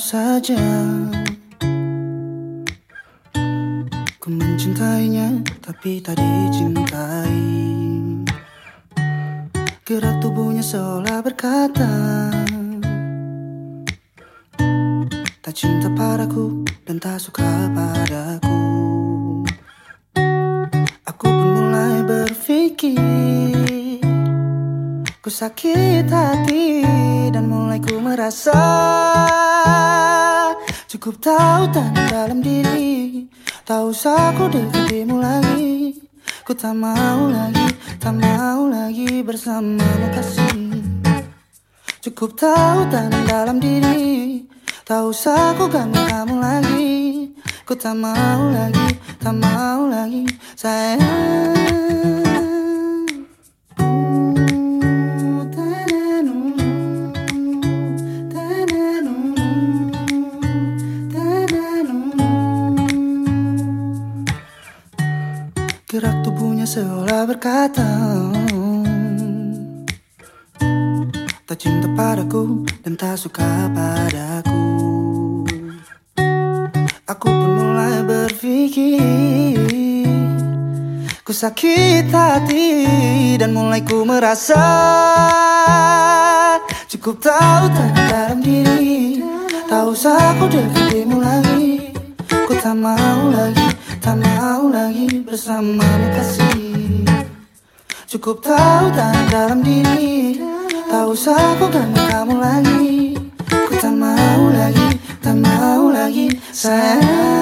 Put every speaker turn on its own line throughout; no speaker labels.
saja. Ku mencintainya tapi tak dicintai. Gerak tubuhnya seolah berkata Tak cinta padaku dan tak suka padaku. Aku pun mulai berpikir Ku sakit hati dan mulai ku merasa Cukup tahu tanda dalam diri. Tak usah ku dekatimu lagi. Ku tak mau lagi, tak mau lagi bersamamu kasih. Cukup tahu tanda dalam diri. Tak usah ku ganggu kamu lagi. Ku tak mau lagi, tak mau lagi sayang Gerak tubuhnya seolah berkata Tak cinta padaku dan tak suka padaku. Aku pun mulai berpikir Ku sakit hati dan mulai ku merasa Cukup tahu tak dalam diri. Tak usah aku dekatimu lagi Ku tak mau lagi, tak mau lagi bersamamu kasih. Cukup tahu tak dalam diri. Tak usah aku ganggu kamu lagi. Ku tak mau lagi, tak mau lagi. Sayang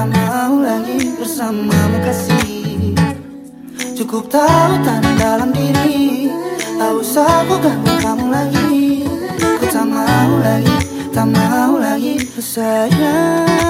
tak mau lagi bersamamu kasih. Cukup tahu tanam dalam diri. Tak usah aku ganggu kamu lagi. Ku tak mau lagi, tak mau lagi sayang